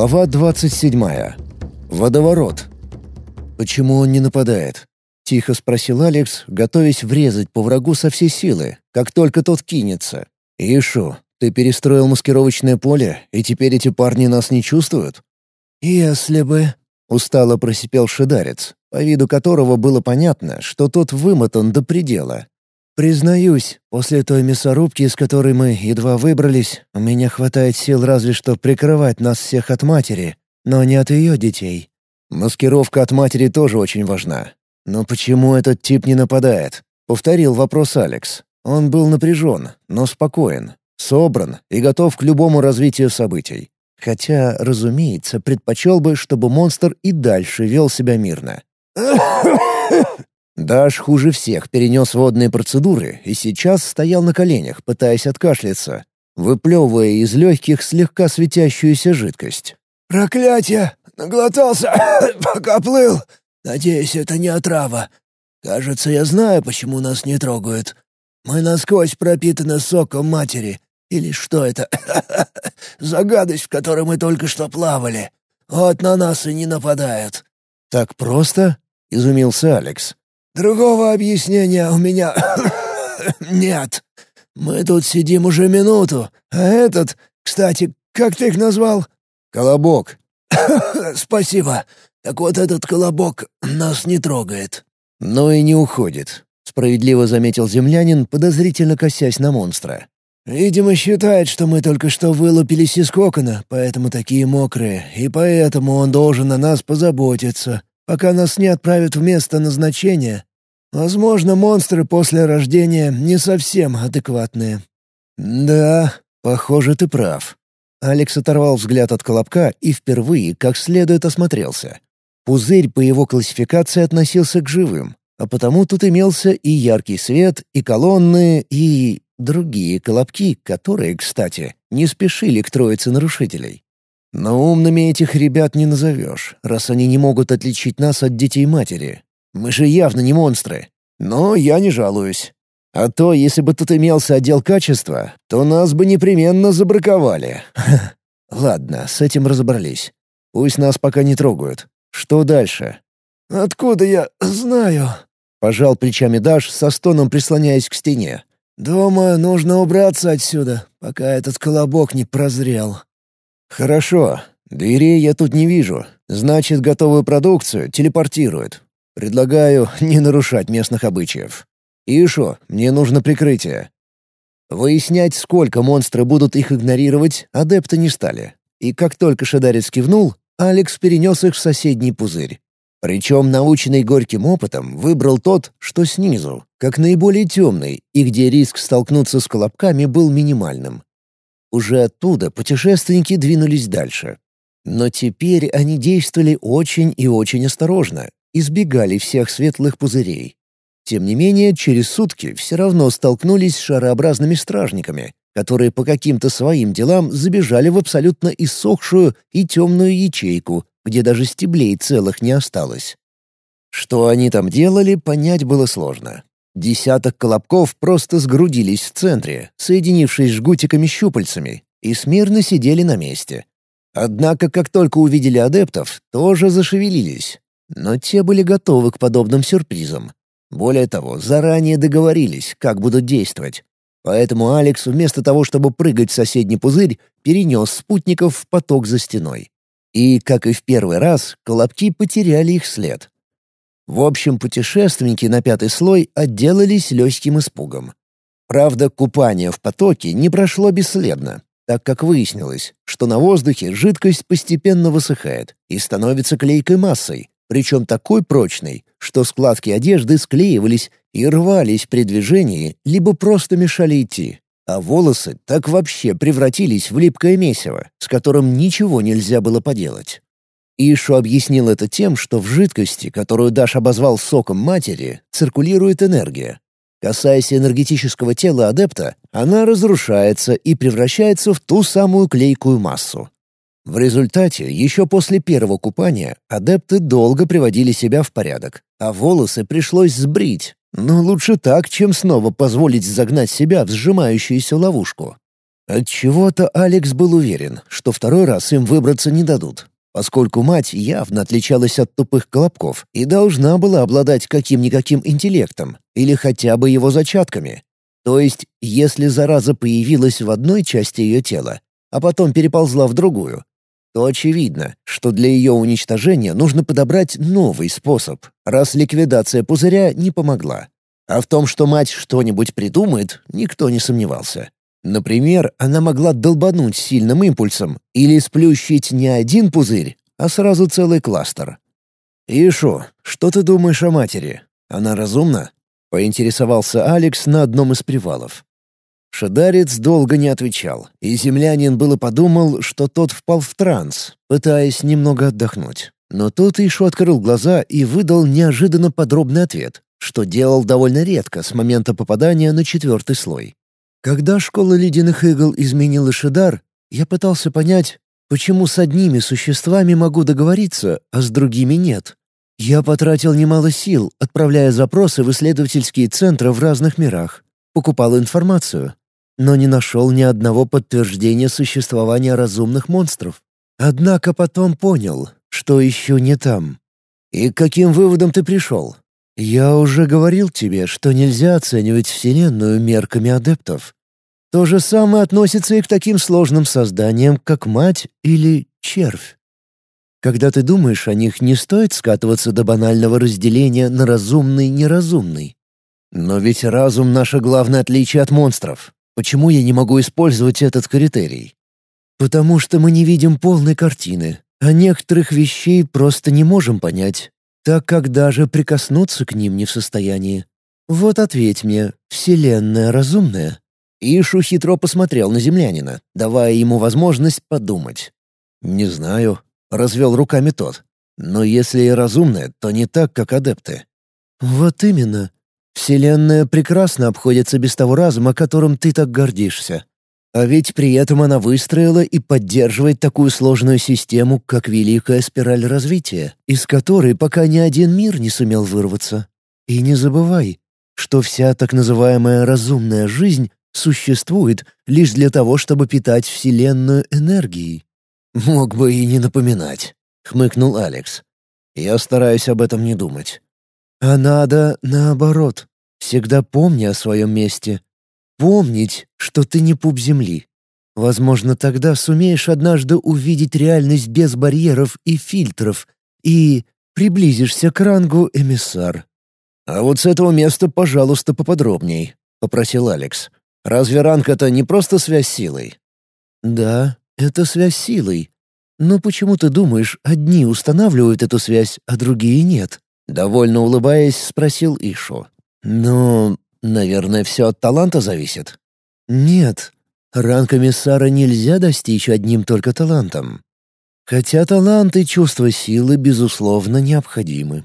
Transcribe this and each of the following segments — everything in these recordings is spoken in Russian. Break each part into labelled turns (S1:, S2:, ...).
S1: Глава 27. Водоворот. «Почему он не нападает?» — тихо спросил Алекс, готовясь врезать по врагу со всей силы, как только тот кинется. «Ишу, ты перестроил маскировочное поле, и теперь эти парни нас не чувствуют?»
S2: «Если бы...» — устало просипел шидарец, по виду которого было понятно, что тот вымотан до предела. Признаюсь, после той мясорубки, из которой мы едва выбрались, у меня хватает сил разве что прикрывать нас всех от матери, но не от ее детей.
S1: Маскировка от матери тоже очень важна. Но почему этот тип не нападает? Повторил вопрос Алекс. Он был напряжен, но спокоен, собран и готов к любому развитию событий. Хотя, разумеется, предпочел бы, чтобы монстр и дальше вел себя мирно. Даш хуже всех перенес водные процедуры и сейчас стоял на коленях, пытаясь откашляться, выплевывая из легких слегка светящуюся жидкость.
S3: «Проклятие! Наглотался, пока плыл! Надеюсь, это не отрава. Кажется, я знаю, почему нас не трогают. Мы насквозь пропитаны соком матери. Или что это? За гадость, в которой мы только что плавали. Вот на нас и не нападают».
S1: «Так просто?» — изумился Алекс.
S3: Другого объяснения у меня нет. Мы тут сидим уже минуту, а этот, кстати, как ты их назвал?
S1: Колобок.
S3: Спасибо. Так вот этот колобок нас не трогает.
S1: Но и не уходит, справедливо заметил землянин, подозрительно косясь на монстра.
S3: Видимо, считает, что мы только что вылупились из кокона, поэтому такие мокрые, и поэтому он должен о нас позаботиться пока нас не отправят в место назначения. Возможно, монстры после рождения не совсем адекватные».
S1: «Да, похоже, ты прав». Алекс оторвал взгляд от колобка и впервые как следует осмотрелся. Пузырь по его классификации относился к живым, а потому тут имелся и яркий свет, и колонны, и другие колобки, которые, кстати, не спешили к троице нарушителей. Но умными этих ребят не назовешь, раз они не могут отличить нас от детей матери. Мы же явно не монстры. Но я не жалуюсь. А то, если бы тут имелся отдел качества, то нас бы непременно забраковали. Ладно, с этим разобрались. Пусть нас пока не трогают. Что дальше?
S3: «Откуда я знаю?»
S1: — пожал плечами Даш, со стоном прислоняясь к стене.
S3: «Дома нужно убраться отсюда, пока этот колобок не прозрел».
S1: «Хорошо. Дверей я тут не вижу. Значит, готовую продукцию телепортируют. Предлагаю не нарушать местных обычаев. Ишо, мне нужно прикрытие». Выяснять, сколько монстры будут их игнорировать, адепты не стали. И как только Шадарец кивнул, Алекс перенес их в соседний пузырь. Причем, наученный горьким опытом, выбрал тот, что снизу, как наиболее темный, и где риск столкнуться с колобками был минимальным. Уже оттуда путешественники двинулись дальше. Но теперь они действовали очень и очень осторожно, избегали всех светлых пузырей. Тем не менее, через сутки все равно столкнулись с шарообразными стражниками, которые по каким-то своим делам забежали в абсолютно иссохшую и темную ячейку, где даже стеблей целых не осталось. Что они там делали, понять было сложно. Десяток колобков просто сгрудились в центре, соединившись жгутиками-щупальцами, и смирно сидели на месте. Однако, как только увидели адептов, тоже зашевелились. Но те были готовы к подобным сюрпризам. Более того, заранее договорились, как будут действовать. Поэтому Алекс, вместо того, чтобы прыгать в соседний пузырь, перенес спутников в поток за стеной. И, как и в первый раз, колобки потеряли их след. В общем, путешественники на пятый слой отделались легким испугом. Правда, купание в потоке не прошло бесследно, так как выяснилось, что на воздухе жидкость постепенно высыхает и становится клейкой массой, причем такой прочной, что складки одежды склеивались и рвались при движении, либо просто мешали идти. А волосы так вообще превратились в липкое месиво, с которым ничего нельзя было поделать. Ишу объяснил это тем, что в жидкости, которую Даш обозвал соком матери, циркулирует энергия. Касаясь энергетического тела адепта, она разрушается и превращается в ту самую клейкую массу. В результате, еще после первого купания, адепты долго приводили себя в порядок, а волосы пришлось сбрить. Но лучше так, чем снова позволить загнать себя в сжимающуюся ловушку. От чего то Алекс был уверен, что второй раз им выбраться не дадут, поскольку мать явно отличалась от тупых колобков и должна была обладать каким-никаким интеллектом или хотя бы его зачатками. То есть, если зараза появилась в одной части ее тела, а потом переползла в другую, то очевидно, что для ее уничтожения нужно подобрать новый способ, раз ликвидация пузыря не помогла. А в том, что мать что-нибудь придумает, никто не сомневался. Например, она могла долбануть сильным импульсом или сплющить не один пузырь, а сразу целый кластер. «Ишу, что ты думаешь о матери? Она разумна?» — поинтересовался Алекс на одном из привалов. Шадарец долго не отвечал, и землянин было подумал, что тот впал в транс, пытаясь немного отдохнуть. Но тут Ишу открыл глаза и выдал неожиданно подробный ответ, что делал довольно редко с момента попадания на четвертый слой. Когда школа ледяных игл изменила Шидар, я пытался понять, почему с одними существами могу договориться, а с другими нет. Я потратил немало сил, отправляя запросы в исследовательские центры в разных мирах, покупал информацию, но не нашел ни одного подтверждения существования разумных монстров. Однако потом понял, что еще не там. И к каким выводам ты пришел? Я уже говорил тебе, что нельзя оценивать Вселенную мерками адептов. То же самое относится и к таким сложным созданиям, как мать или червь. Когда ты думаешь о них, не стоит скатываться до банального разделения на разумный-неразумный. Но ведь разум — наше главное отличие от монстров. Почему я не могу использовать этот критерий? Потому что мы не видим полной картины, а некоторых вещей просто не можем понять, так как даже прикоснуться к ним не в состоянии. Вот ответь мне, Вселенная разумная?» Ишу хитро посмотрел на землянина, давая ему возможность подумать. «Не знаю», — развел руками тот. «Но если и разумная, то не так, как адепты». «Вот именно. Вселенная прекрасно обходится без того разума, которым ты так гордишься. А ведь при этом она выстроила и поддерживает такую сложную систему, как Великая Спираль Развития, из которой пока ни один мир не сумел вырваться. И не забывай, что вся так называемая разумная жизнь существует лишь для того, чтобы питать Вселенную энергией. «Мог бы и не напоминать», — хмыкнул Алекс. «Я стараюсь об этом не думать. А надо наоборот. Всегда помни о своем месте. Помнить, что ты не пуп земли. Возможно, тогда сумеешь однажды увидеть реальность без барьеров и фильтров и приблизишься к рангу эмиссар. «А вот с этого места, пожалуйста, поподробней», — попросил Алекс. «Разве ранг — это не просто связь силой?» «Да, это связь силой. Но почему ты думаешь, одни устанавливают эту связь, а другие нет?» Довольно улыбаясь, спросил Ишу. «Ну, наверное, все от таланта зависит». «Нет, ранг комиссара нельзя достичь одним только талантом. Хотя талант и чувство силы, безусловно, необходимы.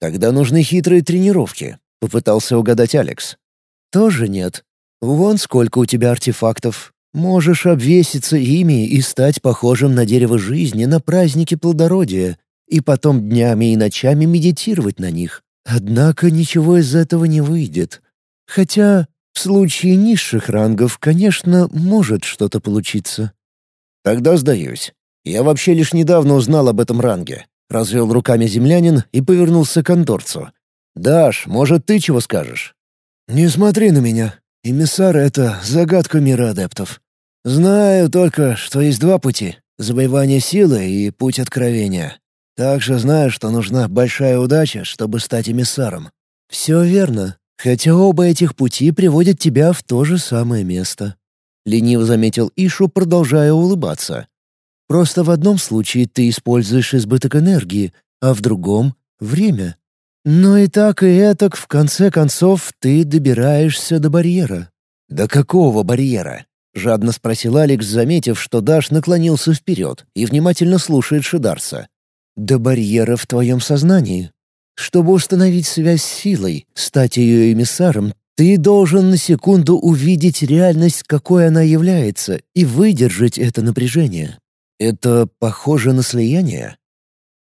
S1: Тогда нужны хитрые тренировки», — попытался угадать Алекс. «Тоже нет. Вон сколько у тебя артефактов. Можешь обвеситься ими и стать похожим на дерево жизни на празднике плодородия, и потом днями и ночами медитировать на них. Однако ничего из этого не выйдет. Хотя в случае низших рангов, конечно, может что-то получиться. Тогда сдаюсь. Я вообще лишь недавно узнал об этом ранге. Развел руками землянин и повернулся к конторцу. «Даш, может, ты чего скажешь?» «Не смотри на меня. Эмиссар — это загадка мира адептов. Знаю только, что есть два пути — завоевание силы и путь откровения. Также знаю, что нужна большая удача, чтобы стать эмиссаром. Все верно, хотя оба этих пути приводят тебя в то же самое место. Лениво заметил Ишу, продолжая улыбаться. Просто в одном случае ты используешь избыток энергии, а в другом — время. Но и так, и этак, в конце концов, ты добираешься до барьера. «До какого барьера?» — жадно спросил Алекс, заметив, что Даш наклонился вперед и внимательно слушает Шидарса до барьера в твоем сознании. Чтобы установить связь с силой, стать ее эмиссаром, ты должен на секунду увидеть реальность, какой она является, и выдержать это напряжение. Это похоже на слияние?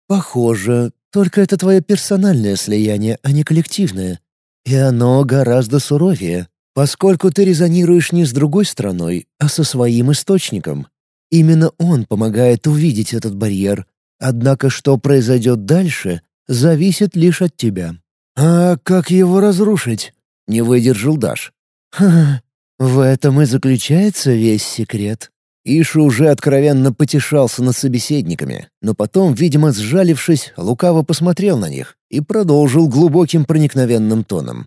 S1: Похоже, только это твое персональное слияние, а не коллективное. И оно гораздо суровее.
S2: поскольку ты резонируешь не с другой стороной, а со своим источником. Именно он помогает увидеть этот барьер. Однако что произойдет дальше, зависит лишь от тебя.
S3: «А как его разрушить?»
S2: — не выдержал Даш. «Ха, в этом и заключается весь секрет». Иша уже откровенно потешался над собеседниками, но потом, видимо, сжалившись, лукаво посмотрел на них и продолжил глубоким проникновенным тоном.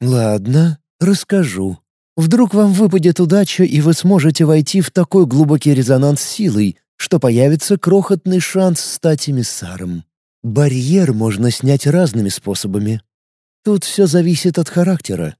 S2: «Ладно, расскажу. Вдруг вам выпадет удача, и вы сможете войти в такой глубокий резонанс силой, что появится крохотный шанс стать эмиссаром. Барьер можно снять разными способами. Тут все зависит от характера.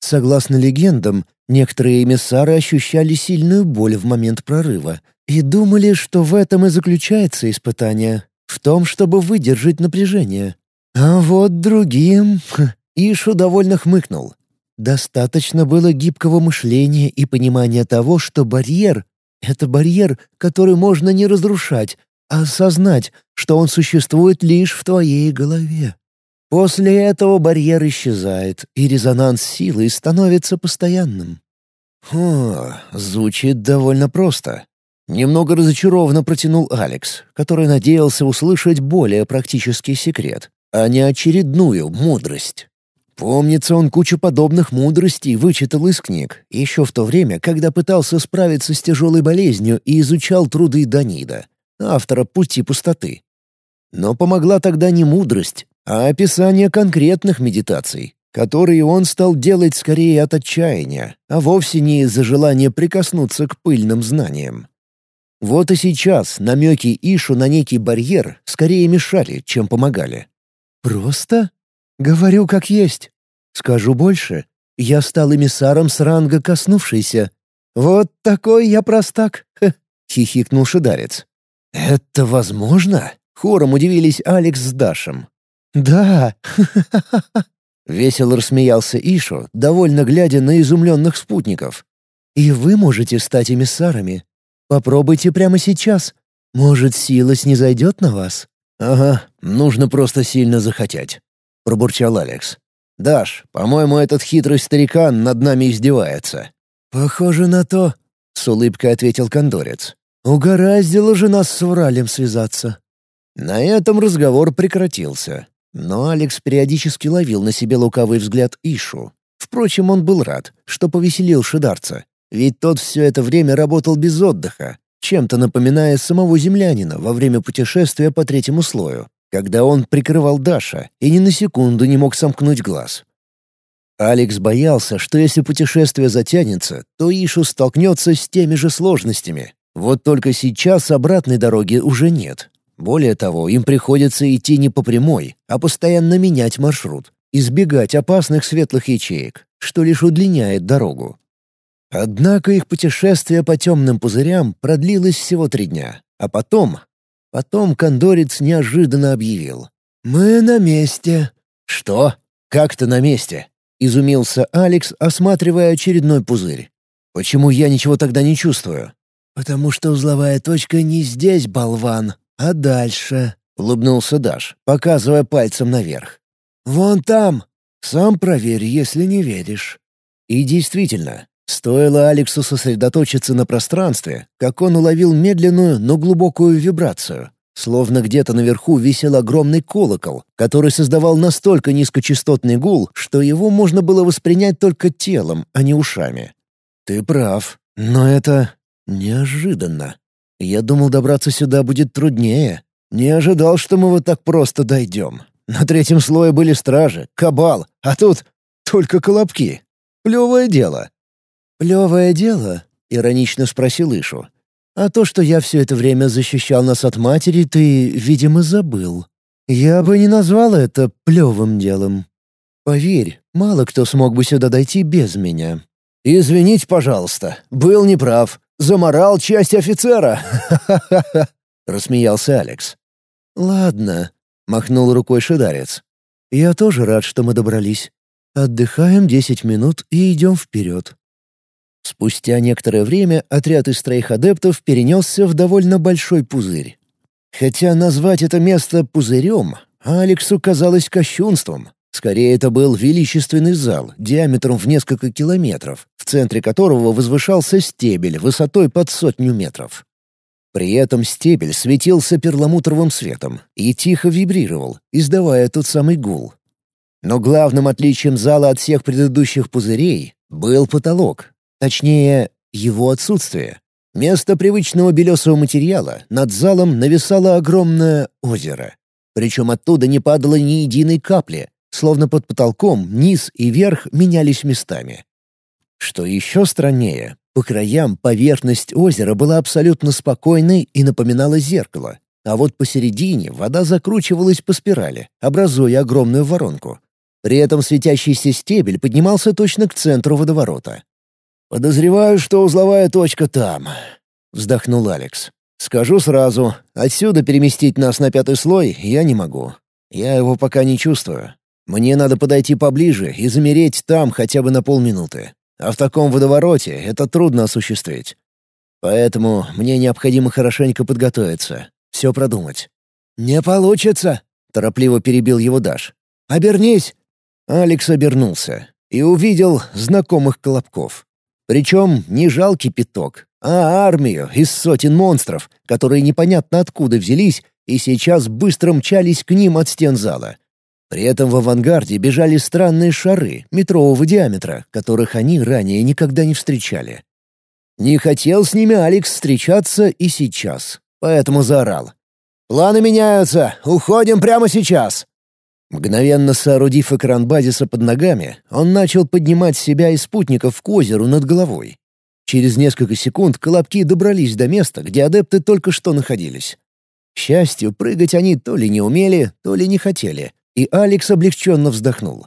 S2: Согласно легендам, некоторые эмиссары ощущали сильную боль в момент прорыва и думали, что в этом и заключается испытание, в том, чтобы выдержать напряжение. А вот другим... Ишу довольно хмыкнул. Достаточно было гибкого мышления и понимания того, что барьер — это барьер, который можно не разрушать, осознать, что он существует лишь в твоей голове. После этого барьер исчезает, и резонанс силы становится постоянным. О, звучит довольно просто. Немного разочарованно протянул Алекс, который надеялся услышать более практический секрет, а не очередную мудрость. Помнится, он кучу подобных мудростей вычитал из книг, еще в то время, когда пытался справиться с тяжелой болезнью и изучал труды Данида, автора «Пути пустоты». Но помогла тогда не мудрость, а описание конкретных медитаций, которые он стал делать скорее от отчаяния, а вовсе не из-за желания прикоснуться к пыльным знаниям. Вот и сейчас намеки Ишу на некий барьер скорее мешали, чем помогали. «Просто? Говорю как есть. Скажу больше. Я стал эмиссаром с ранга коснувшийся. Вот такой я простак», — хихикнул Шидарец. «Это возможно?» — хором удивились Алекс с Дашем. «Да!» — весело рассмеялся Ишу, довольно глядя на изумленных спутников. «И вы можете стать эмиссарами. Попробуйте прямо сейчас. Может, сила снизойдет на вас?» «Ага, нужно просто сильно захотеть», — пробурчал Алекс. «Даш, по-моему, этот хитрый старикан над нами издевается».
S3: «Похоже на то», — с улыбкой ответил кондорец. «Угораздило же нас с Вралем связаться».
S2: На этом разговор прекратился. Но Алекс периодически ловил на себе лукавый взгляд Ишу. Впрочем, он был рад, что повеселил Шидарца, ведь тот все это время работал без отдыха, чем-то напоминая самого землянина во время путешествия по третьему слою, когда он прикрывал Даша и ни на секунду не мог сомкнуть глаз. Алекс боялся, что если путешествие затянется, то Ишу столкнется с теми же сложностями. Вот только сейчас обратной дороги уже нет. Более того, им приходится идти не по прямой, а постоянно менять маршрут, избегать опасных светлых ячеек, что лишь удлиняет дорогу. Однако их путешествие по темным пузырям продлилось всего три дня, а потом... Потом кондорец неожиданно объявил.
S3: «Мы на месте».
S2: «Что? Как ты на месте?» — изумился Алекс, осматривая очередной пузырь. «Почему я ничего тогда не чувствую?»
S3: «Потому что узловая точка не здесь, болван», «А дальше?» — улыбнулся Даш, показывая пальцем наверх. «Вон там. Сам проверь, если не веришь».
S2: И действительно, стоило Алексу сосредоточиться на пространстве, как он уловил медленную, но глубокую вибрацию. Словно где-то наверху висел огромный колокол, который создавал настолько низкочастотный гул, что его можно было воспринять только телом, а не ушами. «Ты прав, но это неожиданно». Я думал, добраться сюда будет труднее. Не ожидал, что мы вот так просто дойдем. На третьем слое были стражи, кабал, а тут только колобки. Плевое дело». «Плевое дело?» — иронично спросил Ишу. «А то, что я все это время защищал нас от матери, ты, видимо, забыл. Я бы не назвал это плевым делом. Поверь, мало кто смог бы сюда дойти без меня».
S1: «Извините, пожалуйста, был неправ. Заморал часть офицера!»
S2: — рассмеялся Алекс. «Ладно», — махнул рукой шидарец. «Я тоже рад, что мы добрались. Отдыхаем десять минут и идем вперед». Спустя некоторое время отряд из троих адептов перенесся в довольно большой пузырь. Хотя назвать это место пузырем Алексу казалось кощунством.
S1: Скорее, это был величественный зал диаметром в несколько километров, в центре которого возвышался стебель высотой под сотню метров. При этом стебель светился перламутровым светом и тихо вибрировал, издавая тот самый гул. Но главным отличием зала от всех предыдущих пузырей был потолок, точнее, его отсутствие. Вместо привычного белесого материала над залом нависало огромное озеро. Причем оттуда не падало ни единой капли, словно под потолком низ и верх менялись местами. Что еще страннее, по краям поверхность озера была абсолютно спокойной и напоминала зеркало, а вот посередине вода закручивалась по спирали, образуя огромную воронку. При этом светящийся стебель поднимался точно к центру водоворота. «Подозреваю, что узловая точка там», — вздохнул Алекс. «Скажу сразу, отсюда переместить нас на пятый слой я не могу. Я его пока не чувствую. Мне надо подойти поближе и замереть там хотя бы на полминуты. А в таком водовороте это трудно осуществить. Поэтому мне необходимо хорошенько подготовиться, все продумать. «Не получится!» — торопливо перебил его Даш. «Обернись!» Алекс обернулся и увидел знакомых колобков. Причем не жалкий пяток, а армию из сотен монстров, которые непонятно откуда взялись и сейчас быстро мчались к ним от стен зала. При этом в авангарде бежали странные шары метрового диаметра, которых они ранее никогда не встречали. Не хотел с ними Алекс встречаться и сейчас, поэтому заорал. «Планы меняются! Уходим прямо сейчас!» Мгновенно соорудив экран базиса под ногами, он начал поднимать себя и спутников к озеру над головой. Через несколько секунд колобки добрались до места, где адепты только что находились. К счастью, прыгать они то ли не умели, то ли не хотели, и Алекс облегченно вздохнул.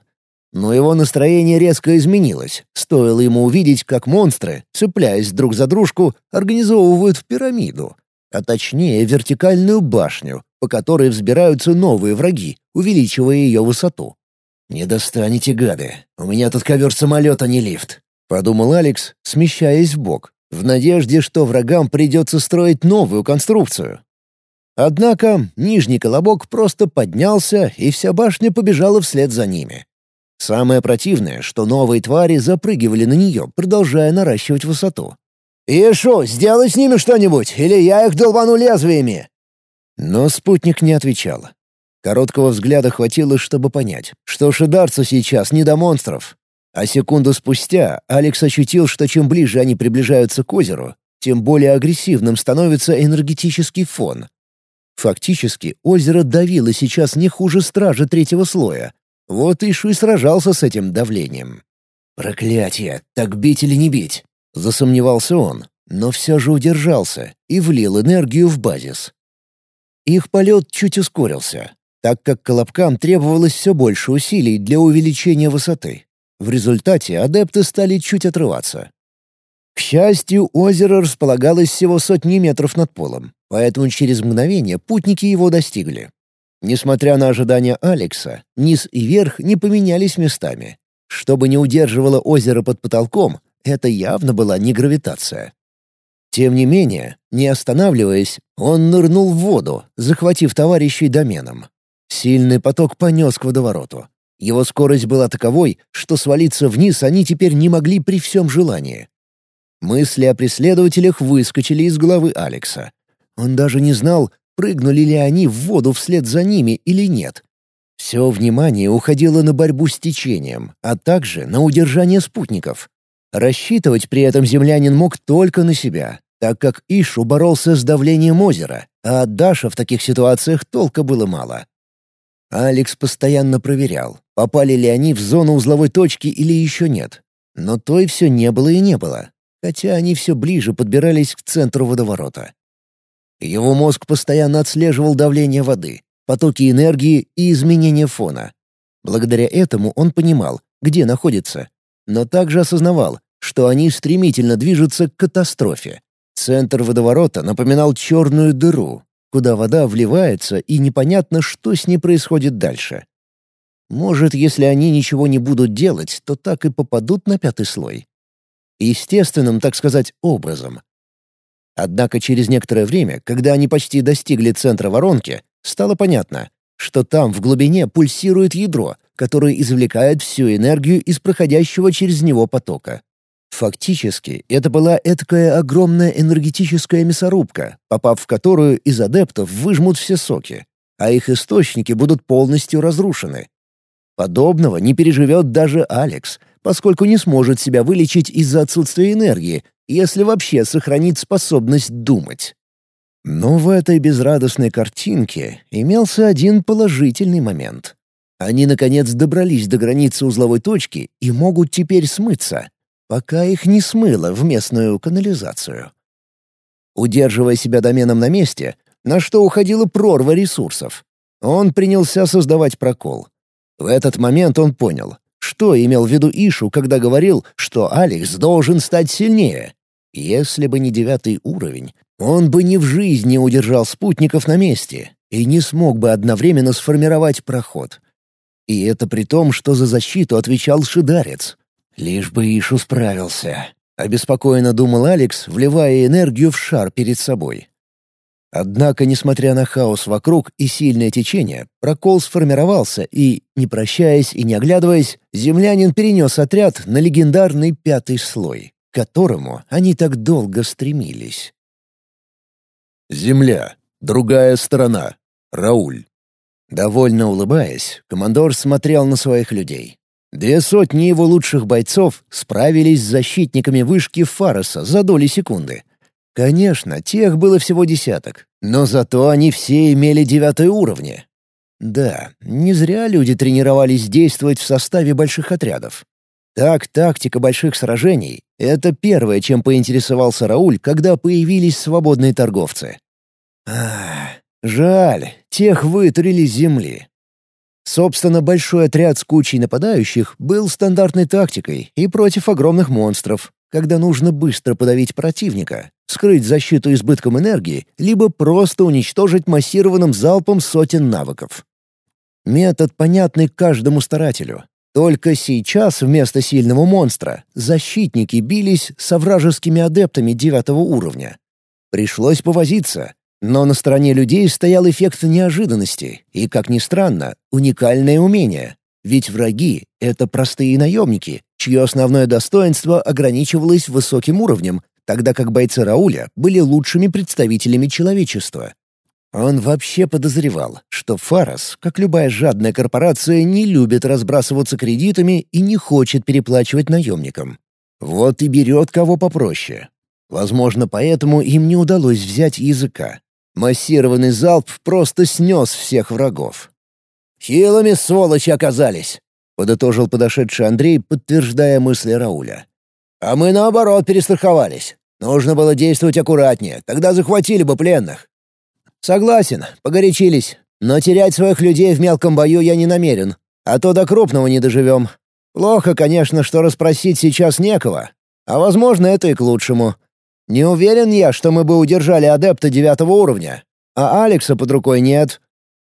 S1: Но его настроение резко изменилось. Стоило ему увидеть, как монстры, цепляясь друг за дружку, организовывают пирамиду. А точнее, вертикальную башню, по которой взбираются новые враги, увеличивая ее высоту. «Не достанете, гады. У меня тут ковер-самолет, а не лифт», — подумал Алекс, смещаясь в бок, в надежде, что врагам придется строить новую конструкцию. Однако нижний колобок просто поднялся, и вся башня побежала вслед за ними. Самое противное, что новые твари запрыгивали на нее, продолжая наращивать высоту. «Ишу, сделай с ними что-нибудь, или я их долбану лезвиями!» Но спутник не отвечал. Короткого взгляда хватило, чтобы понять, что шидарцу сейчас не до монстров. А секунду спустя Алекс ощутил, что чем ближе они приближаются к озеру, тем более агрессивным становится энергетический фон, Фактически, озеро давило сейчас не хуже стражи третьего слоя. Вот Ишу и сражался с этим давлением. «Проклятие! Так бить или не бить?» — засомневался он, но все же удержался и влил энергию в базис. Их полет чуть ускорился, так как колобкам требовалось все больше усилий для увеличения высоты. В результате адепты стали чуть отрываться. К счастью, озеро располагалось всего сотни метров над полом, поэтому через мгновение путники его достигли. Несмотря на ожидания Алекса, низ и верх не поменялись местами. Чтобы не удерживало озеро под потолком, это явно была не гравитация. Тем не менее, не останавливаясь, он нырнул в воду, захватив товарищей доменом. Сильный поток понес к водовороту. Его скорость была таковой, что свалиться вниз они теперь не могли при всем желании. Мысли о преследователях выскочили из головы Алекса. Он даже не знал, прыгнули ли они в воду вслед за ними или нет. Все внимание уходило на борьбу с течением, а также на удержание спутников. Рассчитывать при этом землянин мог только на себя, так как Ишу боролся с давлением озера, а от Даша в таких ситуациях толка было мало. Алекс постоянно проверял, попали ли они в зону узловой точки или еще нет. Но той все не было и не было, хотя они все ближе подбирались к центру водоворота. Его мозг постоянно отслеживал давление воды, потоки энергии и изменения фона. Благодаря этому он понимал, где находится, но также осознавал, что они стремительно движутся к катастрофе. Центр водоворота напоминал черную дыру, куда вода вливается и непонятно, что с ней происходит дальше. Может, если они ничего не будут делать, то так и попадут на пятый слой. Естественным, так сказать, образом. Однако через некоторое время, когда они почти достигли центра воронки, стало понятно, что там в глубине пульсирует ядро, который извлекает всю энергию из проходящего через него потока. Фактически, это была эткая огромная энергетическая мясорубка, попав в которую из адептов выжмут все соки, а их источники будут полностью разрушены. Подобного не переживет даже Алекс, поскольку не сможет себя вылечить из-за отсутствия энергии, если вообще сохранит способность думать. Но в этой безрадостной картинке имелся один положительный момент. Они, наконец, добрались до границы узловой точки и могут теперь смыться, пока их не смыло в местную канализацию. Удерживая себя доменом на месте, на что уходила прорва ресурсов, он принялся создавать прокол. В этот момент он понял, что имел в виду Ишу, когда говорил, что Алекс должен стать сильнее. Если бы не девятый уровень, он бы ни в жизни удержал спутников на месте и не смог бы одновременно сформировать проход. И это при том, что за защиту отвечал Шидарец. Лишь бы Ишу справился. Обеспокоенно думал Алекс, вливая энергию в шар перед собой. Однако, несмотря на хаос вокруг и сильное течение, прокол сформировался, и, не прощаясь и не оглядываясь, землянин перенес отряд на легендарный пятый слой, к которому они так долго стремились.
S2: Земля. Другая сторона. Рауль.
S1: Довольно улыбаясь, командор смотрел на своих людей. Две сотни его лучших бойцов справились с защитниками вышки Фароса за доли секунды. Конечно, тех было всего десяток, но зато они все имели девятые уровни. Да, не зря люди тренировались действовать в составе больших отрядов. Так, тактика больших сражений — это первое, чем поинтересовался Рауль, когда появились свободные торговцы. Ах, жаль, тех вытурили с земли. Собственно, большой отряд с кучей нападающих был стандартной тактикой и против огромных монстров, когда нужно быстро подавить противника, скрыть защиту избытком энергии, либо просто уничтожить массированным залпом сотен навыков. Метод понятный каждому старателю. Только сейчас вместо сильного монстра защитники бились со вражескими адептами девятого уровня. Пришлось повозиться, но на стороне людей стоял эффект неожиданности и, как ни странно, уникальное умение. Ведь враги — это простые наемники, чье основное достоинство ограничивалось высоким уровнем, тогда как бойцы Рауля были лучшими представителями человечества. Он вообще подозревал, что Фарас, как любая жадная корпорация, не любит разбрасываться кредитами и не хочет переплачивать наемникам. Вот и берет кого попроще. Возможно, поэтому им не удалось взять языка. Массированный залп просто снес всех врагов. «Хилыми сволочи оказались!» — подытожил подошедший Андрей, подтверждая мысли Рауля. «А мы, наоборот, перестраховались. Нужно было действовать аккуратнее, тогда захватили бы пленных». «Согласен, погорячились. Но терять своих людей в мелком бою я не намерен, а то до крупного не доживем. Плохо, конечно, что расспросить сейчас некого, а возможно, это и к лучшему. Не уверен я, что мы бы удержали адепта девятого уровня. А Алекса под рукой нет.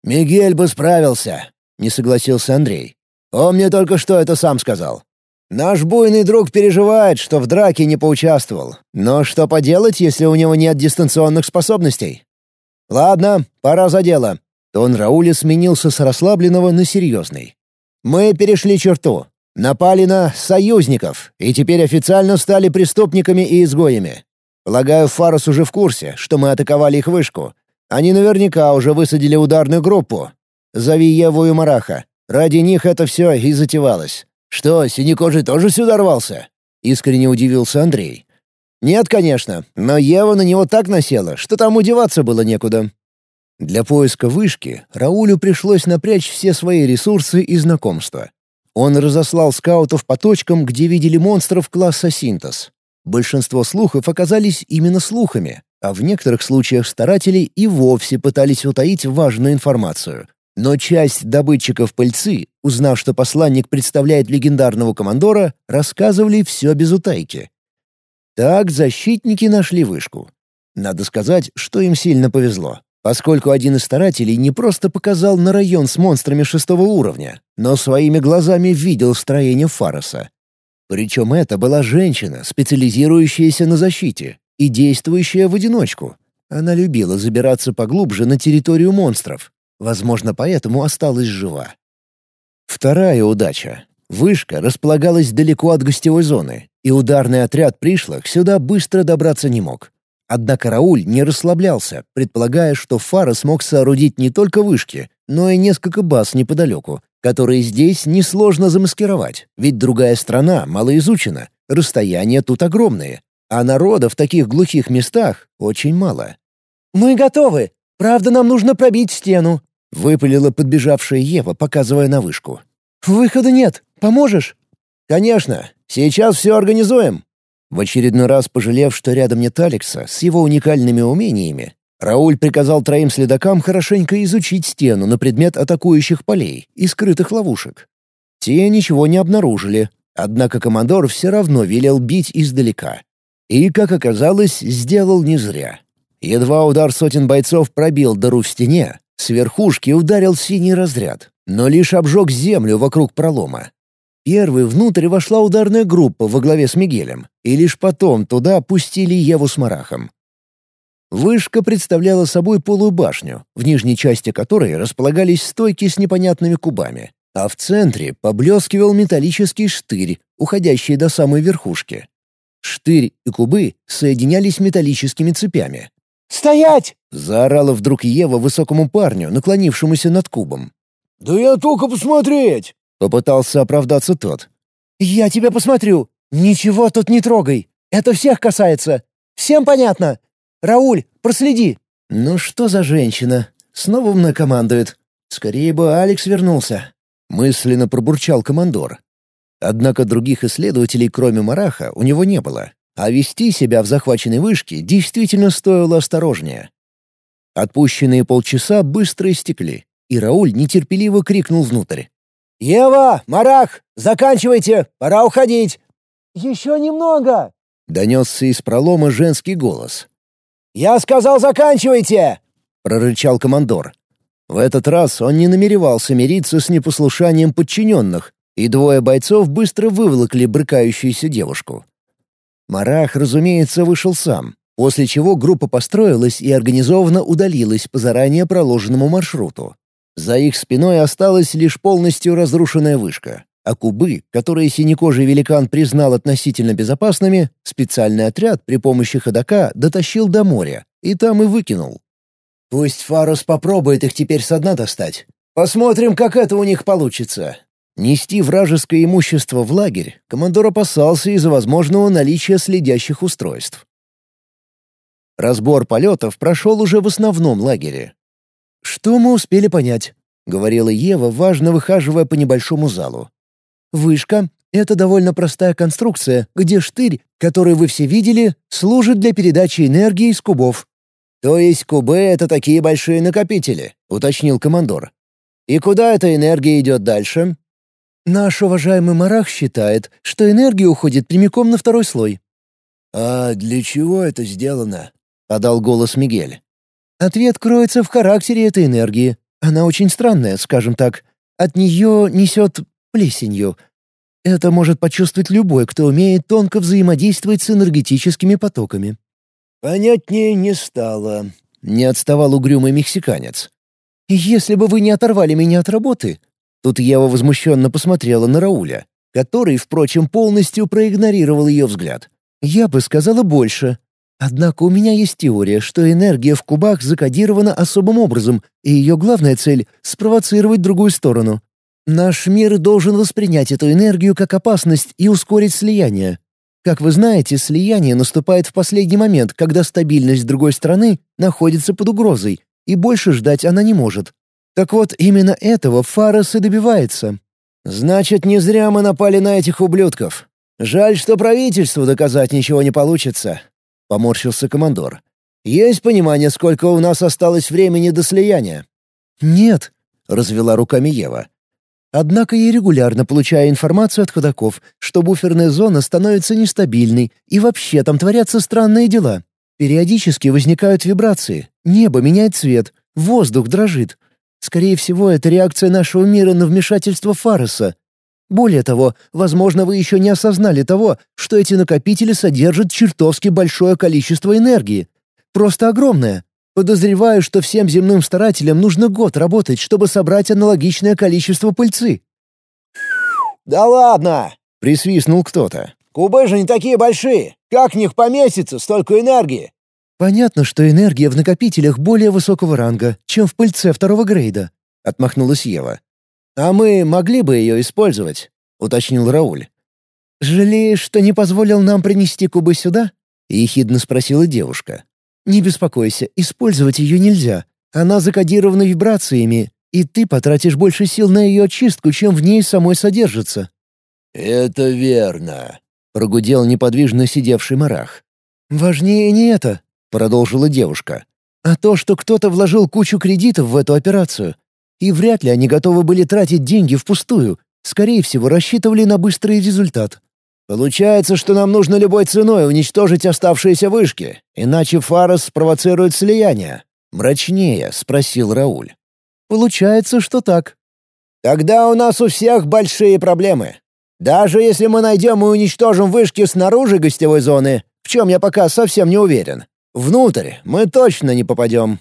S1: Мигель бы справился, не согласился Андрей. Он мне только что это сам сказал. Наш буйный друг переживает, что в драке не поучаствовал. Но что поделать, если у него нет дистанционных способностей? Ладно, пора за дело. Тон Рауля сменился с расслабленного на серьезный. Мы перешли черту. Напали на союзников и теперь официально стали преступниками и изгоями. Полагаю, Фарос уже в курсе, что мы атаковали их вышку. Они наверняка уже высадили ударную группу. Зови Еву и Мараха. Ради них это все и затевалось. Что, синекожий тоже сюда рвался? Искренне удивился Андрей. Нет, конечно, но Ева на него так насела, что там удеваться было некуда. Для поиска вышки Раулю пришлось напрячь все свои ресурсы и знакомства. Он разослал скаутов по точкам, где видели монстров класса Синтез. Большинство слухов оказались именно слухами, а в некоторых случаях старатели и вовсе пытались утаить важную информацию. Но часть добытчиков пыльцы, узнав, что посланник представляет легендарного командора, рассказывали все без утайки. Так защитники нашли вышку. Надо сказать, что им сильно повезло, поскольку один из старателей не просто показал на район с монстрами шестого уровня, но своими глазами видел строение Фароса. Причем это была женщина, специализирующаяся на защите и действующая в одиночку. Она любила забираться поглубже на территорию монстров. Возможно, поэтому осталась жива. Вторая удача. Вышка располагалась далеко от гостевой зоны, и ударный отряд пришлых сюда быстро добраться не мог. Однако Рауль не расслаблялся, предполагая, что Фара смог соорудить не только вышки, но и несколько баз неподалеку, которые здесь несложно замаскировать, ведь другая страна малоизучена, расстояния тут огромные, а народа в таких глухих местах очень мало.
S2: «Мы готовы! Правда, нам нужно пробить стену!»
S1: — выпалила подбежавшая Ева, показывая на вышку.
S2: «Выхода нет. Поможешь?»
S1: «Конечно. Сейчас все организуем». В очередной раз пожалев, что рядом нет Алекса с его уникальными умениями, Рауль приказал троим следакам хорошенько изучить стену на предмет атакующих полей и скрытых ловушек. Те ничего не обнаружили, однако командор все равно велел бить издалека. И, как оказалось, сделал не зря. Едва удар сотен бойцов пробил дыру в стене, с верхушки ударил синий разряд, но лишь обжег землю вокруг пролома. Первой внутрь вошла ударная группа во главе с Мигелем, и лишь потом туда пустили Еву с Марахом. Вышка представляла собой полую башню, в нижней части которой располагались стойки с непонятными кубами, а в центре поблескивал металлический штырь, уходящий до самой верхушки. Штырь и кубы соединялись металлическими цепями.
S2: «Стоять!»
S1: — заорала вдруг Ева высокому парню, наклонившемуся над кубом.
S3: «Да я только посмотреть!»
S1: — попытался оправдаться тот.
S2: «Я тебя посмотрю. Ничего тут не трогай. Это всех касается. Всем понятно? Рауль, проследи!»
S1: «Ну что за женщина? Снова мной командует. Скорее бы Алекс вернулся!» — мысленно пробурчал командор. Однако других исследователей, кроме Мараха, у него не было, а вести себя в захваченной вышке действительно стоило осторожнее. Отпущенные полчаса быстро истекли, и Рауль нетерпеливо крикнул внутрь.
S2: «Ева! Марах! Заканчивайте! Пора уходить!» «Еще немного!»
S1: — донесся из пролома женский голос.
S2: «Я сказал, заканчивайте!»
S1: — прорычал командор. В этот раз он не намеревался мириться с непослушанием подчиненных, и двое бойцов быстро выволокли брыкающуюся девушку. Марах, разумеется, вышел сам, после чего группа построилась и организованно удалилась по заранее проложенному маршруту. За их спиной осталась лишь полностью разрушенная вышка, а кубы, которые синекожий великан признал относительно безопасными, специальный отряд при помощи ходока дотащил до моря и там и выкинул. Пусть Фарус попробует их теперь со дна достать. Посмотрим, как это у них получится. Нести вражеское имущество в лагерь командор опасался из-за возможного наличия следящих устройств. Разбор полетов прошел уже в основном лагере. «Что мы успели понять?» — говорила Ева, важно выхаживая по небольшому залу. «Вышка — это довольно простая конструкция, где штырь, который вы все видели, служит для передачи энергии из кубов». «То есть кубы — это такие большие накопители», — уточнил командор. «И куда эта энергия идет дальше?» Наш уважаемый Марах считает, что энергия уходит прямиком на второй слой.
S3: «А для чего это сделано?»
S1: — подал голос Мигель.
S2: Ответ кроется в характере этой энергии. Она очень странная, скажем так. От нее несет плесенью. Это может почувствовать любой, кто умеет тонко взаимодействовать с энергетическими потоками.
S3: «Понятнее не стало», —
S1: не отставал угрюмый мексиканец.
S2: «Если бы вы не оторвали меня от работы,
S1: Тут Ева возмущенно посмотрела на Рауля, который, впрочем, полностью проигнорировал ее взгляд.
S2: «Я бы сказала больше. Однако у меня есть теория, что энергия в кубах закодирована особым образом, и ее главная цель — спровоцировать другую сторону. Наш мир должен воспринять эту энергию как опасность и ускорить слияние. Как вы знаете, слияние наступает в последний момент, когда стабильность другой страны находится под угрозой, и больше ждать она не может. Так вот, именно этого Фарас и добивается.
S1: Значит, не зря мы напали на этих ублюдков. Жаль, что правительству доказать ничего не получится. Поморщился командор. Есть понимание, сколько у нас осталось времени до слияния?
S2: Нет, развела руками Ева. Однако я регулярно получаю информацию от ходоков, что буферная зона становится нестабильной, и вообще там творятся странные дела. Периодически возникают вибрации, небо меняет цвет, воздух дрожит, Скорее всего, это реакция нашего мира на вмешательство Фареса. Более того, возможно, вы еще не осознали того, что эти накопители содержат чертовски большое количество энергии. Просто огромное. Подозреваю, что всем земным старателям нужно год работать, чтобы собрать аналогичное количество пыльцы.
S1: да ладно!» — присвистнул кто-то. «Кубы же не такие большие! Как в них поместится столько энергии?»
S2: «Понятно, что энергия в накопителях более высокого ранга, чем в пыльце второго грейда», — отмахнулась Ева.
S1: «А мы могли бы ее использовать?» — уточнил Рауль.
S2: «Жалеешь, что не позволил нам принести кубы сюда?» — ехидно спросила девушка. «Не беспокойся, использовать ее нельзя. Она закодирована вибрациями, и ты потратишь больше сил на ее очистку, чем в ней самой содержится».
S3: «Это верно», —
S2: прогудел неподвижно сидевший марах. «Важнее не это», — продолжила девушка, «а то, что кто-то вложил кучу кредитов в эту операцию. И вряд ли они готовы были тратить деньги впустую. Скорее всего, рассчитывали на быстрый результат.
S1: Получается, что нам нужно любой ценой уничтожить оставшиеся вышки, иначе Фарос спровоцирует слияние. Мрачнее спросил Рауль.
S2: Получается, что так.
S1: Тогда у нас у всех большие проблемы. Даже если мы найдем и уничтожим вышки снаружи гостевой зоны, в чем я пока совсем не уверен, внутрь мы точно не попадем.